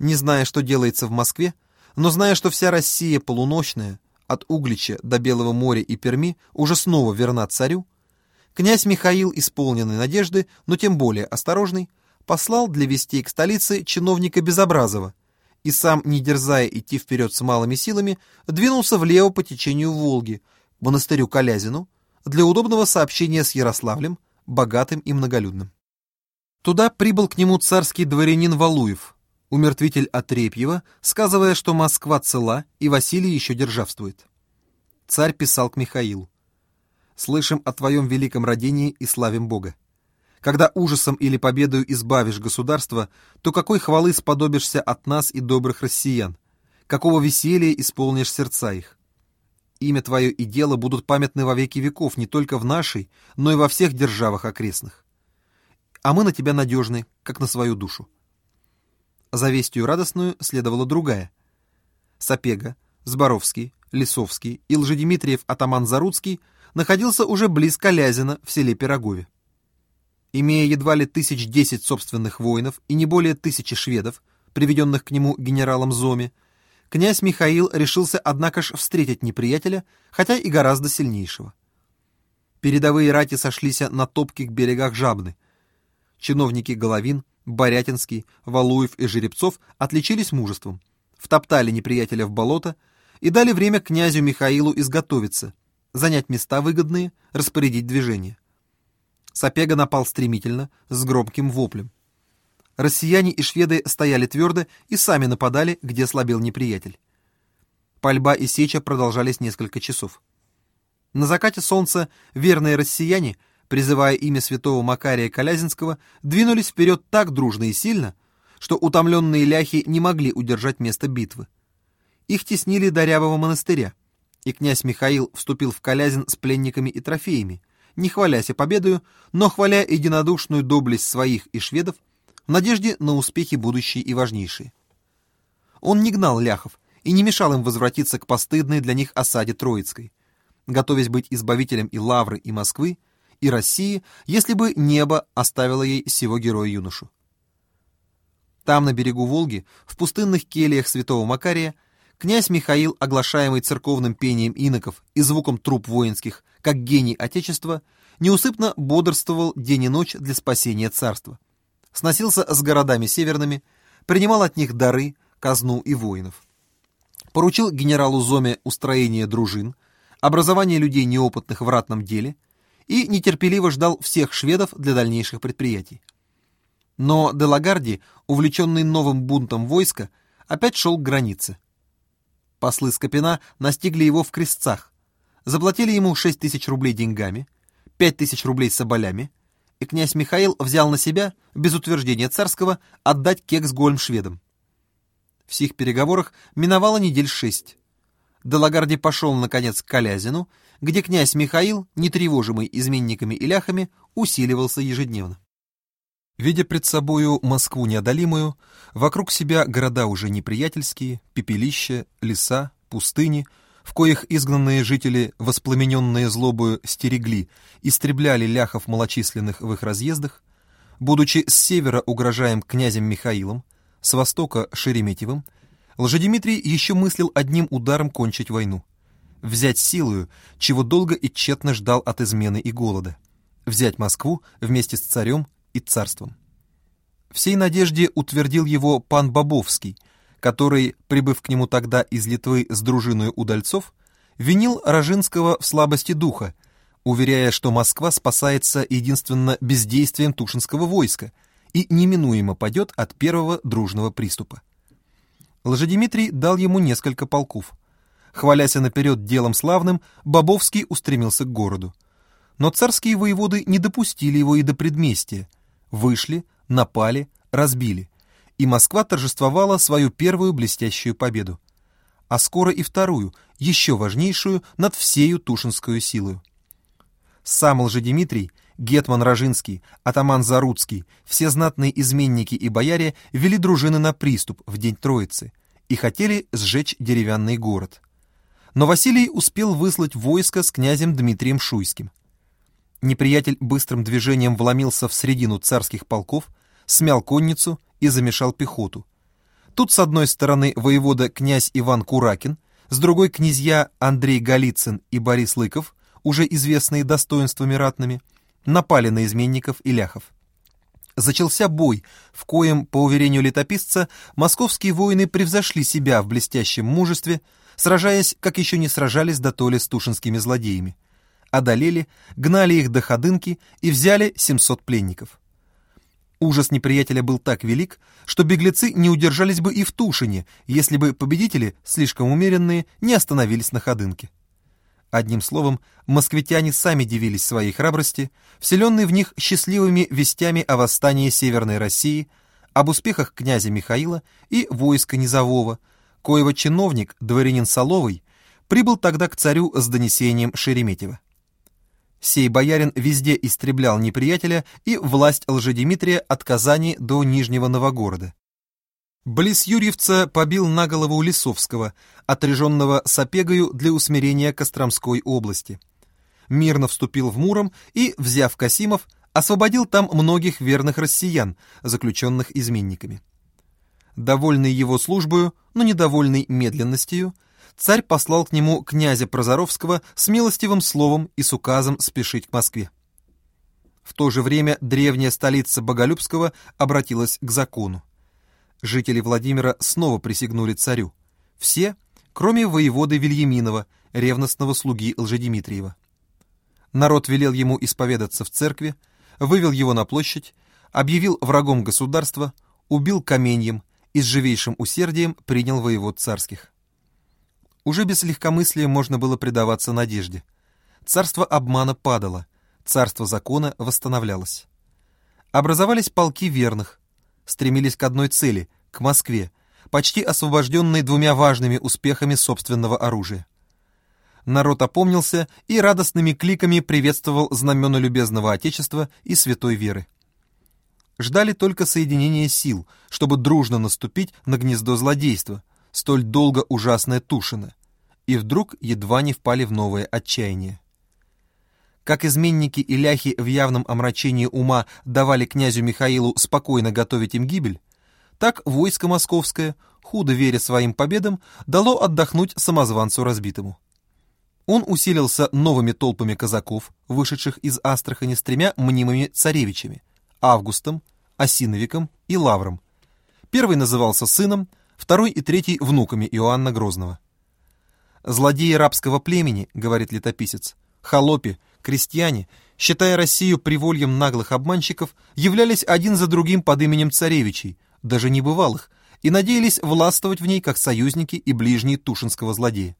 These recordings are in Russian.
не зная, что делается в Москве, но зная, что вся Россия полуночная, от Углича до Белого моря и Перми, уже снова верна царю, князь Михаил, исполненный надежды, но тем более осторожный, послал для вестей к столице чиновника Безобразова и сам, не дерзая идти вперед с малыми силами, двинулся влево по течению Волги, к монастырю Колязину, для удобного сообщения с Ярославлем, богатым и многолюдным. Туда прибыл к нему царский дворянин Валуев, умертвитель Отрепьева, сказывая, что Москва цела и Василий еще державствует. Царь писал к Михаилу. «Слышим о твоем великом родении и славим Бога. Когда ужасом или победою избавишь государство, то какой хвалы сподобишься от нас и добрых россиян? Какого веселья исполнишь сердца их? Имя твое и дело будут памятны во веки веков не только в нашей, но и во всех державах окрестных. А мы на тебя надежны, как на свою душу. За вестью радостную следовала другая. Сапега, Зборовский, Лисовский и Лжедимитриев атаман Заруцкий находился уже близ Колязина в селе Пирогове. Имея едва ли тысяч десять собственных воинов и не более тысячи шведов, приведенных к нему генералом Зоми, князь Михаил решился, однако ж, встретить неприятеля, хотя и гораздо сильнейшего. Передовые рати сошлись на топких берегах Жабны. Чиновники Головин, Борятинский, Валуев и Жеребцов отличились мужеством, втоптали неприятеля в болото и дали время князю Михаилу изготовиться, занять места выгодные, распорядить движение. Сапега напал стремительно, с громким воплем. Россияне и шведы стояли твердо и сами нападали, где слабел неприятель. Пальба и сеча продолжались несколько часов. На закате солнца верные россияне — призывая имя святого Макария Колязинского, двинулись вперед так дружно и сильно, что утомленные ляхи не могли удержать место битвы. Их теснили до Рябого монастыря, и князь Михаил вступил в Колязин с пленниками и трофеями, не хваляся победою, но хваля единодушную доблесть своих и шведов в надежде на успехи будущие и важнейшие. Он не гнал ляхов и не мешал им возвратиться к постыдной для них осаде Троицкой, готовясь быть избавителем и Лавры, и Москвы, и России, если бы небо оставило ей сего героя-юношу. Там, на берегу Волги, в пустынных кельях святого Макария, князь Михаил, оглашаемый церковным пением иноков и звуком труп воинских, как гений Отечества, неусыпно бодрствовал день и ночь для спасения царства. Сносился с городами северными, принимал от них дары, казну и воинов. Поручил генералу Зоме устроение дружин, образование людей неопытных в ратном деле – и нетерпеливо ждал всех шведов для дальнейших предприятий. Но Делагарди, увлеченный новым бунтом войска, опять шел к границе. Послы Скопина настигли его в крестцах, заплатили ему 6 тысяч рублей деньгами, 5 тысяч рублей соболями, и князь Михаил взял на себя, без утверждения царского, отдать Кексгольм шведам. В сих переговорах миновало недель шесть. Делагарди пошел, наконец, к Колязину где князь Михаил, нетревожимый изменниками и ляхами, усиливался ежедневно. Видя пред собою Москву неодолимую, вокруг себя города уже неприятельские, пепелища, леса, пустыни, в коих изгнанные жители, воспламененные злобою, стерегли, истребляли ляхов малочисленных в их разъездах, будучи с севера угрожаем князем Михаилом, с востока Шереметьевым, Лжедимитрий еще мыслил одним ударом кончить войну взять силою, чего долго и тщетно ждал от измены и голода, взять Москву вместе с царем и царством. Всей надежде утвердил его пан Бобовский, который, прибыв к нему тогда из Литвы с дружиной удальцов, винил Рожинского в слабости духа, уверяя, что Москва спасается единственно бездействием Тушинского войска и неминуемо падет от первого дружного приступа. Лжедимитрий дал ему несколько полков. Хваляся наперед делом славным, Бобовский устремился к городу. Но царские воеводы не допустили его и до предместия. Вышли, напали, разбили. И Москва торжествовала свою первую блестящую победу. А скоро и вторую, еще важнейшую, над всею Тушинскую силою. Сам Лжедимитрий, Гетман Рожинский, атаман Заруцкий, все знатные изменники и бояре вели дружины на приступ в день Троицы и хотели сжечь деревянный город но Василий успел выслать войско с князем Дмитрием Шуйским. Неприятель быстрым движением вломился в середину царских полков, смял конницу и замешал пехоту. Тут с одной стороны воевода князь Иван Куракин, с другой князья Андрей Голицын и Борис Лыков, уже известные достоинствами ратными, напали на изменников и ляхов. Зачался бой, в коем, по уверению летописца, московские воины превзошли себя в блестящем мужестве, сражаясь, как еще не сражались до толи с тушинскими злодеями. Одолели, гнали их до Ходынки и взяли 700 пленников. Ужас неприятеля был так велик, что беглецы не удержались бы и в Тушине, если бы победители, слишком умеренные, не остановились на Ходынке. Одним словом, москвитяне сами дивились своей храбрости, вселенные в них счастливыми вестями о восстании Северной России, об успехах князя Михаила и войска Низового, коего чиновник, дворянин Соловый, прибыл тогда к царю с донесением Шереметьева. Сей боярин везде истреблял неприятеля и власть Лжедимитрия от Казани до Нижнего Новгорода. Близ Юрьевца побил на голову Лисовского, отряженного Сапегою для усмирения Костромской области. Мирно вступил в Муром и, взяв Касимов, освободил там многих верных россиян, заключенных изменниками. Довольный его службою, но недовольный медленностью, царь послал к нему князя Прозоровского с милостивым словом и с указом спешить к Москве. В то же время древняя столица Боголюбского обратилась к закону. Жители Владимира снова присягнули царю. Все, кроме воеводы Вильяминова, ревностного слуги Лжедимитриева. Народ велел ему исповедаться в церкви, вывел его на площадь, объявил врагом государства, убил каменьем и с живейшим усердием принял воевод царских. Уже без легкомыслия можно было предаваться надежде. Царство обмана падало, царство закона восстановлялось. Образовались полки верных, стремились к одной цели — к Москве, почти освобожденной двумя важными успехами собственного оружия. Народ опомнился и радостными кликами приветствовал знамена любезного Отечества и святой веры. Ждали только соединения сил, чтобы дружно наступить на гнездо злодейства, столь долго ужасное Тушино, и вдруг едва не впали в новое отчаяние. Как изменники и ляхи в явном омрачении ума давали князю Михаилу спокойно готовить им гибель, так войско московское, худо веря своим победам, дало отдохнуть самозванцу разбитому. Он усилился новыми толпами казаков, вышедших из Астрахани с тремя мнимыми царевичами – Августом, Осиновиком и Лавром. Первый назывался сыном, второй и третий – внуками Иоанна Грозного. «Злодеи рабского племени, — говорит летописец, — холопи, крестьяне, считая Россию привольем наглых обманщиков, являлись один за другим под именем царевичей, даже небывалых, и надеялись властвовать в ней как союзники и ближние Тушинского злодея.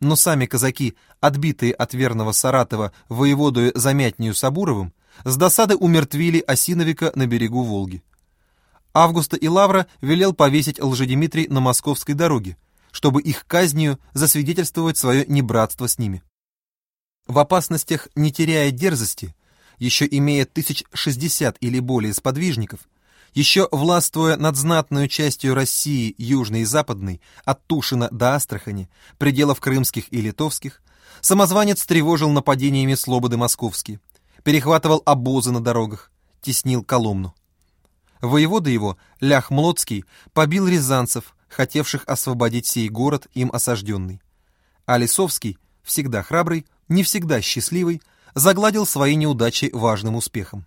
Но сами казаки, отбитые от верного Саратова воеводою Замятнию Сабуровым, с досады умертвили Осиновика на берегу Волги. Августа и Лавра велел повесить Лжедимитрий на московской дороге, чтобы их казнью засвидетельствовать свое небратство с ними. В опасностях, не теряя дерзости, еще имея тысяч шестьдесят или более сподвижников, еще властвуя над знатной частью России, южной и западной, от Тушина до Астрахани, пределов крымских и литовских, самозванец тревожил нападениями слободы московские, перехватывал обозы на дорогах, теснил Коломну. Воевода его, Лях Млоцкий, побил рязанцев, хотевших освободить сей город, им осажденный. А Лисовский, всегда храбрый, не всегда счастливый, загладил свои неудачи важным успехом.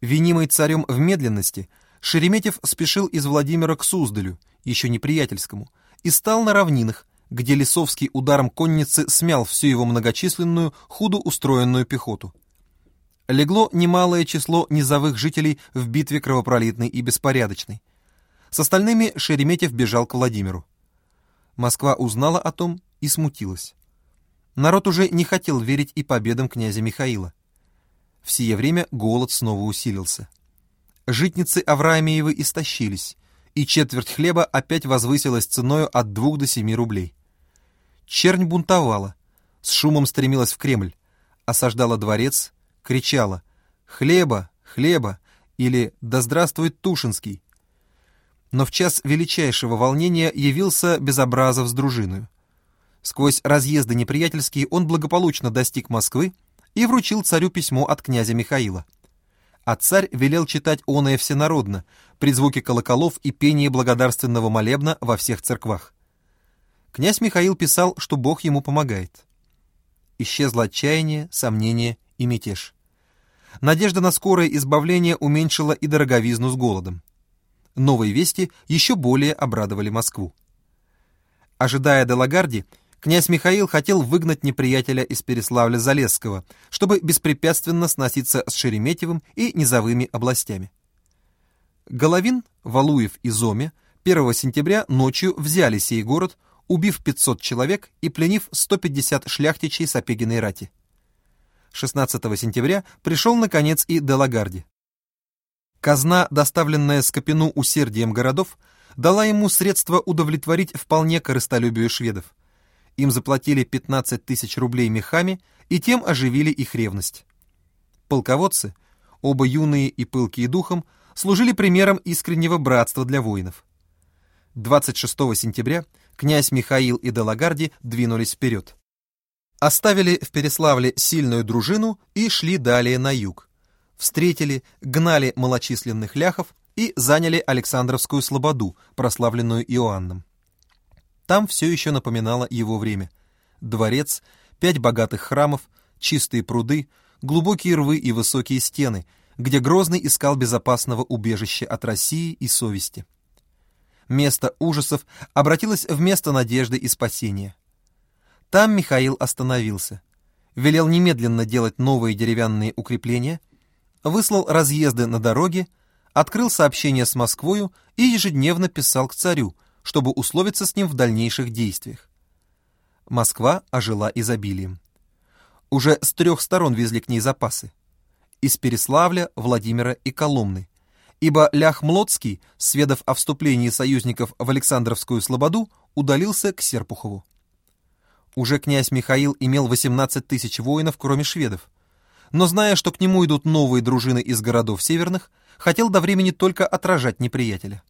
Винимый царем в медленности, Шереметьев спешил из Владимира к Суздалю, еще неприятельскому, и стал на равнинах, где Лисовский ударом конницы смял всю его многочисленную, худо устроенную пехоту. Легло немалое число низовых жителей в битве кровопролитной и беспорядочной. С остальными Шереметьев бежал к Владимиру. Москва узнала о том и смутилась. Народ уже не хотел верить и победам князя Михаила. В сие время голод снова усилился. Житницы Авраамиевы истощились, и четверть хлеба опять возвысилась ценою от двух до семи рублей. Чернь бунтовала, с шумом стремилась в Кремль, осаждала дворец, кричала «Хлеба! Хлеба!» или «Да здравствует Тушинский!». Но в час величайшего волнения явился Безобразов с дружиною. Сквозь разъезды неприятельские он благополучно достиг Москвы и вручил царю письмо от князя Михаила. а царь велел читать оное всенародно, при звуке колоколов и пении благодарственного молебна во всех церквах. Князь Михаил писал, что Бог ему помогает. Исчезло отчаяние, сомнение и мятеж. Надежда на скорое избавление уменьшила и дороговизну с голодом. Новые вести еще более обрадовали Москву. Ожидая Делагарди, князь Михаил хотел выгнать неприятеля из Переславля-Залесского, чтобы беспрепятственно сноситься с Шереметьевым и низовыми областями. Головин, Валуев и Зоме 1 сентября ночью взяли сей город, убив 500 человек и пленив 150 шляхтичей Сапегиной рати. 16 сентября пришел, наконец, и Делагарди. Казна, доставленная Скопину усердием городов, дала ему средства удовлетворить вполне корыстолюбию шведов. Им заплатили 15 тысяч рублей мехами и тем оживили их ревность. Полководцы, оба юные и пылкие духом, служили примером искреннего братства для воинов. 26 сентября князь Михаил и Делагарди двинулись вперед. Оставили в Переславле сильную дружину и шли далее на юг. Встретили, гнали малочисленных ляхов и заняли Александровскую слободу, прославленную Иоанном. Там все еще напоминало его время. Дворец, пять богатых храмов, чистые пруды, глубокие рвы и высокие стены, где Грозный искал безопасного убежища от России и совести. Место ужасов обратилось в место надежды и спасения. Там Михаил остановился, велел немедленно делать новые деревянные укрепления, выслал разъезды на дороге, открыл сообщение с Москвою и ежедневно писал к царю, чтобы условиться с ним в дальнейших действиях. Москва ожила изобилием. Уже с трех сторон везли к ней запасы. Из Переславля, Владимира и Коломны. Ибо Лях Млоцкий, сведав о вступлении союзников в Александровскую Слободу, удалился к Серпухову. Уже князь Михаил имел 18 тысяч воинов, кроме шведов. Но зная, что к нему идут новые дружины из городов северных, хотел до времени только отражать неприятеля.